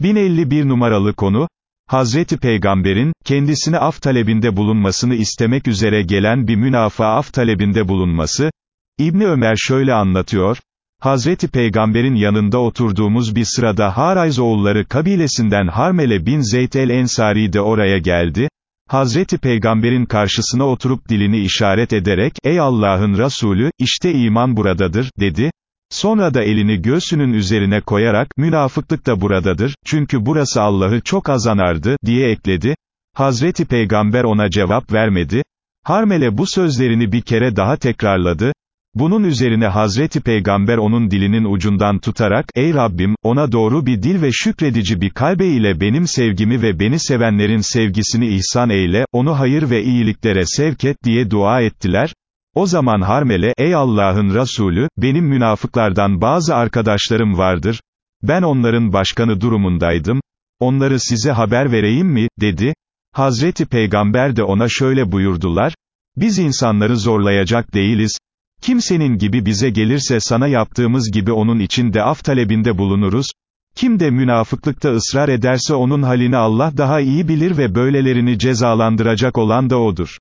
1051 numaralı konu, Hazreti Peygamber'in, kendisine af talebinde bulunmasını istemek üzere gelen bir münafığa af talebinde bulunması, İbni Ömer şöyle anlatıyor, Hazreti Peygamber'in yanında oturduğumuz bir sırada Harayz oğulları kabilesinden Harmele bin Zeyd el-Ensari de oraya geldi, Hazreti Peygamber'in karşısına oturup dilini işaret ederek, ey Allah'ın Resulü, işte iman buradadır, dedi, Sonra da elini göğsünün üzerine koyarak, münafıklık da buradadır, çünkü burası Allah'ı çok azanardı, diye ekledi. Hazreti Peygamber ona cevap vermedi. Harmele bu sözlerini bir kere daha tekrarladı. Bunun üzerine Hazreti Peygamber onun dilinin ucundan tutarak, ey Rabbim, ona doğru bir dil ve şükredici bir kalbe ile benim sevgimi ve beni sevenlerin sevgisini ihsan eyle, onu hayır ve iyiliklere sevk et diye dua ettiler. O zaman Harmele, ey Allah'ın Resulü, benim münafıklardan bazı arkadaşlarım vardır, ben onların başkanı durumundaydım, onları size haber vereyim mi, dedi, Hazreti Peygamber de ona şöyle buyurdular, biz insanları zorlayacak değiliz, kimsenin gibi bize gelirse sana yaptığımız gibi onun için de af talebinde bulunuruz, kim de münafıklıkta ısrar ederse onun halini Allah daha iyi bilir ve böylelerini cezalandıracak olan da odur.